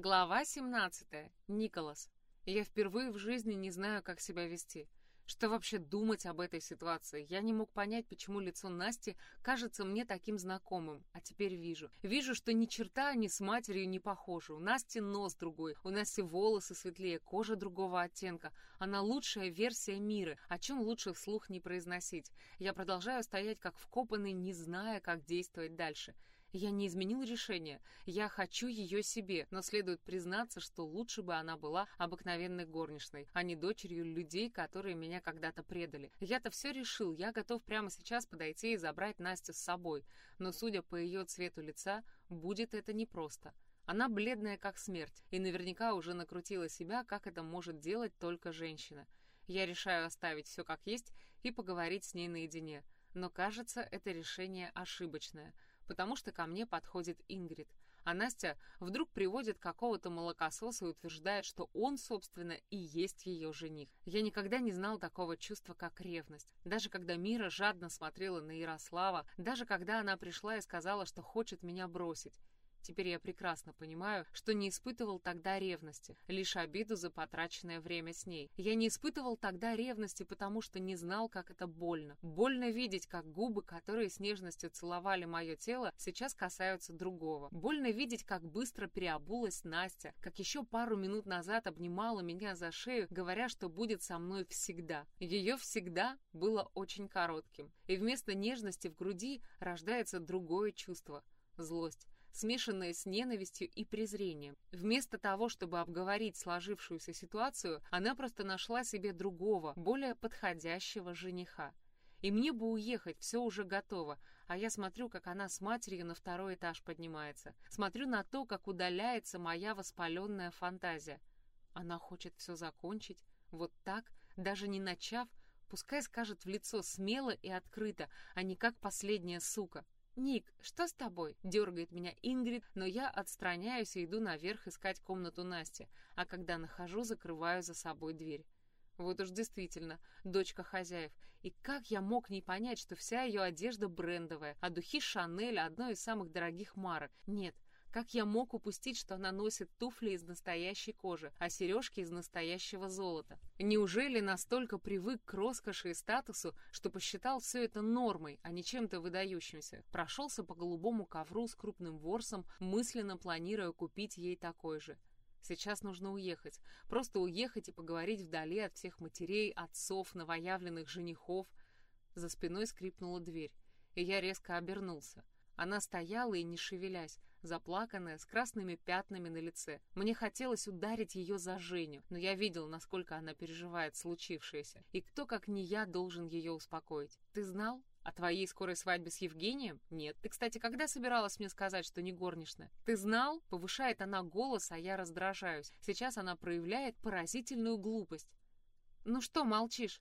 Глава 17. Николас. Я впервые в жизни не знаю, как себя вести. Что вообще думать об этой ситуации? Я не мог понять, почему лицо Насти кажется мне таким знакомым, а теперь вижу. Вижу, что ни черта ни с матерью не похожи. У Насти нос другой, у Насти волосы светлее, кожа другого оттенка. Она лучшая версия мира, о чем лучше вслух не произносить. Я продолжаю стоять как вкопанный, не зная, как действовать дальше. Я не изменил решение. Я хочу ее себе, но следует признаться, что лучше бы она была обыкновенной горничной, а не дочерью людей, которые меня когда-то предали. Я-то все решил, я готов прямо сейчас подойти и забрать Настю с собой, но, судя по ее цвету лица, будет это непросто. Она бледная как смерть и наверняка уже накрутила себя, как это может делать только женщина. Я решаю оставить все как есть и поговорить с ней наедине. Но кажется, это решение ошибочное — потому что ко мне подходит Ингрид, а Настя вдруг приводит какого-то молокососа и утверждает, что он, собственно, и есть ее жених. Я никогда не знал такого чувства, как ревность. Даже когда Мира жадно смотрела на Ярослава, даже когда она пришла и сказала, что хочет меня бросить. Теперь я прекрасно понимаю, что не испытывал тогда ревности, лишь обиду за потраченное время с ней. Я не испытывал тогда ревности, потому что не знал, как это больно. Больно видеть, как губы, которые с нежностью целовали мое тело, сейчас касаются другого. Больно видеть, как быстро переобулась Настя, как еще пару минут назад обнимала меня за шею, говоря, что будет со мной всегда. Ее всегда было очень коротким. И вместо нежности в груди рождается другое чувство — злость смешанное с ненавистью и презрением. Вместо того, чтобы обговорить сложившуюся ситуацию, она просто нашла себе другого, более подходящего жениха. И мне бы уехать, все уже готово, а я смотрю, как она с матерью на второй этаж поднимается. Смотрю на то, как удаляется моя воспаленная фантазия. Она хочет все закончить, вот так, даже не начав, пускай скажет в лицо смело и открыто, а не как последняя сука. «Ник, что с тобой?» — дергает меня Ингрид, но я отстраняюсь и иду наверх искать комнату Насти, а когда нахожу, закрываю за собой дверь. Вот уж действительно, дочка хозяев. И как я мог не понять, что вся ее одежда брендовая, а духи Шанель — одной из самых дорогих марок? Нет, как я мог упустить, что она носит туфли из настоящей кожи, а сережки из настоящего золота? Неужели настолько привык к роскоши и статусу, что посчитал все это нормой, а не чем-то выдающимся? Прошелся по голубому ковру с крупным ворсом, мысленно планируя купить ей такой же. Сейчас нужно уехать. Просто уехать и поговорить вдали от всех матерей, отцов, новоявленных женихов. За спиной скрипнула дверь, и я резко обернулся. Она стояла и не шевелясь, заплаканная, с красными пятнами на лице. Мне хотелось ударить ее за Женю, но я видел, насколько она переживает случившееся. И кто, как не я, должен ее успокоить? Ты знал? О твоей скорой свадьбе с Евгением? Нет. Ты, кстати, когда собиралась мне сказать, что не горничная? Ты знал? Повышает она голос, а я раздражаюсь. Сейчас она проявляет поразительную глупость. Ну что молчишь?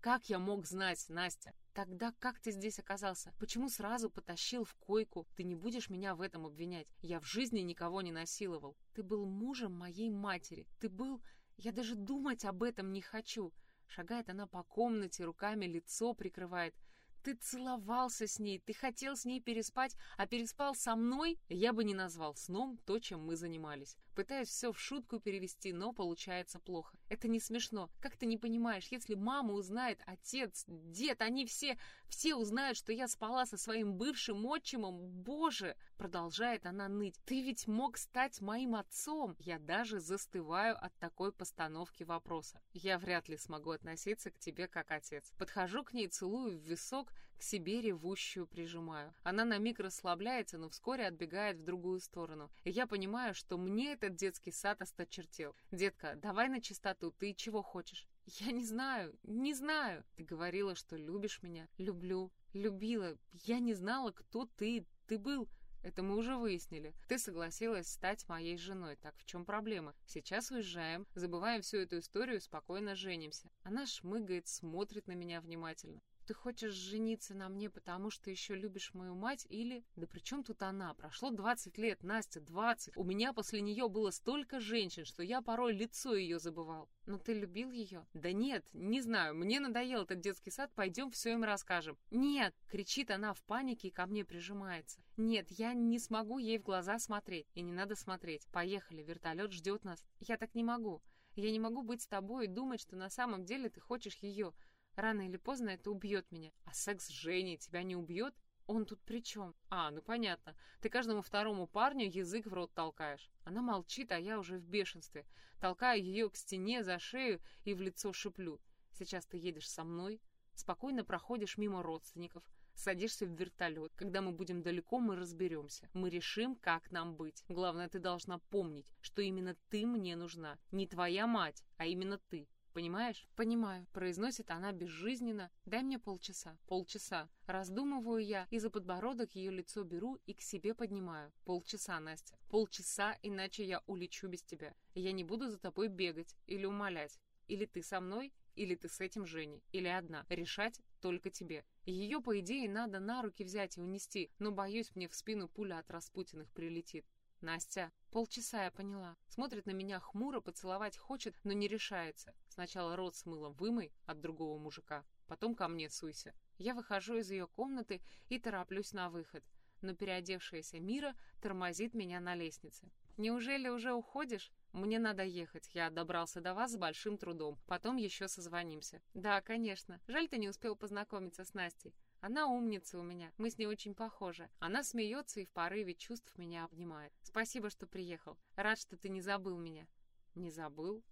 Как я мог знать, Настя? Тогда как ты здесь оказался? Почему сразу потащил в койку? Ты не будешь меня в этом обвинять. Я в жизни никого не насиловал. Ты был мужем моей матери. Ты был... Я даже думать об этом не хочу. Шагает она по комнате, руками лицо прикрывает. Ты целовался с ней, ты хотел с ней переспать, а переспал со мной? Я бы не назвал сном то, чем мы занимались. Пытаюсь все в шутку перевести, но получается плохо. Это не смешно. Как ты не понимаешь, если мама узнает, отец, дед, они все, все узнают, что я спала со своим бывшим отчимом, боже! Продолжает она ныть. Ты ведь мог стать моим отцом. Я даже застываю от такой постановки вопроса. Я вряд ли смогу относиться к тебе как отец. Подхожу к ней, целую в висок, к себе ревущую прижимаю. Она на миг расслабляется, но вскоре отбегает в другую сторону. И я понимаю, что мне этот детский сад осточертел. Детка, давай на чистоту, ты чего хочешь? Я не знаю, не знаю. Ты говорила, что любишь меня. Люблю. Любила. Я не знала, кто ты. Ты был... Это мы уже выяснили. Ты согласилась стать моей женой. Так в чем проблема? Сейчас уезжаем, забываем всю эту историю спокойно женимся. Она шмыгает, смотрит на меня внимательно. Ты хочешь жениться на мне, потому что еще любишь мою мать или... Да при чем тут она? Прошло 20 лет, Настя, 20. У меня после нее было столько женщин, что я порой лицо ее забывал. Но ты любил ее? Да нет, не знаю, мне надоел этот детский сад, пойдем все им расскажем. Нет, кричит она в панике и ко мне прижимается. Нет, я не смогу ей в глаза смотреть. И не надо смотреть. Поехали, вертолет ждет нас. Я так не могу. Я не могу быть с тобой и думать, что на самом деле ты хочешь ее. Рано или поздно это убьет меня. А секс с Женей тебя не убьет? Он тут при чем? А, ну понятно. Ты каждому второму парню язык в рот толкаешь. Она молчит, а я уже в бешенстве. Толкаю ее к стене за шею и в лицо шиплю. Сейчас ты едешь со мной, спокойно проходишь мимо родственников, садишься в вертолет. Когда мы будем далеко, мы разберемся. Мы решим, как нам быть. Главное, ты должна помнить, что именно ты мне нужна. Не твоя мать, а именно ты. Понимаешь? Понимаю. Произносит она безжизненно. Дай мне полчаса. Полчаса. Раздумываю я, и за подбородок ее лицо беру и к себе поднимаю. Полчаса, Настя. Полчаса, иначе я улечу без тебя. Я не буду за тобой бегать или умолять. Или ты со мной, или ты с этим Женей, или одна. Решать только тебе. Ее, по идее, надо на руки взять и унести, но, боюсь, мне в спину пуля от Распутиных прилетит. Настя, полчаса я поняла. Смотрит на меня хмуро, поцеловать хочет, но не решается. Сначала рот с мылом вымой от другого мужика, потом ко мне суйся. Я выхожу из ее комнаты и тороплюсь на выход, но переодевшаяся Мира тормозит меня на лестнице. «Неужели уже уходишь?» «Мне надо ехать. Я добрался до вас с большим трудом. Потом еще созвонимся». «Да, конечно. Жаль, ты не успел познакомиться с Настей. Она умница у меня, мы с ней очень похожи. Она смеется и в порыве чувств меня обнимает. Спасибо, что приехал. Рад, что ты не забыл меня. Не забыл?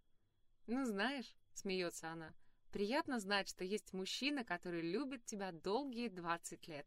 Ну, знаешь, смеется она, приятно знать, что есть мужчина, который любит тебя долгие 20 лет.